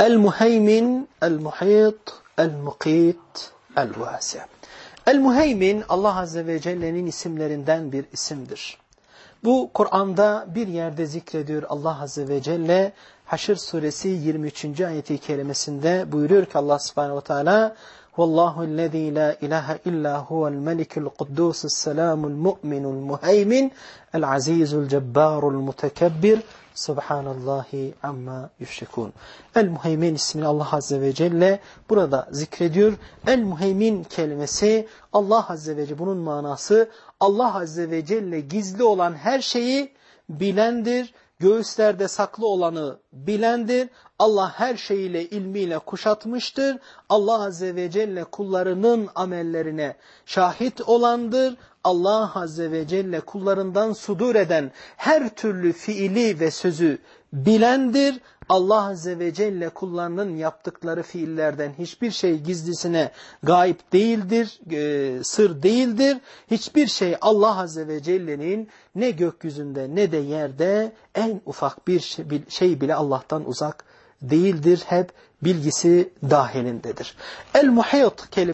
El-Muheymin, El-Muhit, El-Mukit, El-Vasi. El-Muheymin Allah Azze ve Celle'nin isimlerinden bir isimdir. Bu Kur'an'da bir yerde zikrediyor Allah Azze ve Celle. Haşr suresi 23. ayeti kerimesinde buyuruyor ki Allah subhanehu ve teala Vallahu ellezî la ilahe illa huvel melikul kuddusus selamul mu'minul muheymin el azizul cebbarul mutekebbir Subhanallahi amma yüşrikun. El Muheymin ismini Allah Azze ve Celle burada zikrediyor. El Muheymin kelimesi Allah Azze ve Celle bunun manası Allah Azze ve Celle gizli olan her şeyi bilendir. Göğüslerde saklı olanı bilendir. Allah her şeyiyle ilmiyle kuşatmıştır. Allah Azze ve Celle kullarının amellerine şahit olandır. Allah Azze ve Celle kullarından sudur eden her türlü fiili ve sözü bilendir. Allah Azze ve Celle kullarının yaptıkları fiillerden hiçbir şey gizlisine gayip değildir, e, sır değildir. Hiçbir şey Allah Azze ve Celle'nin ne gökyüzünde ne de yerde en ufak bir şey, şey bile Allah'tan uzak değildir. Hep bilgisi dahilindedir. El-Muhit kelimesi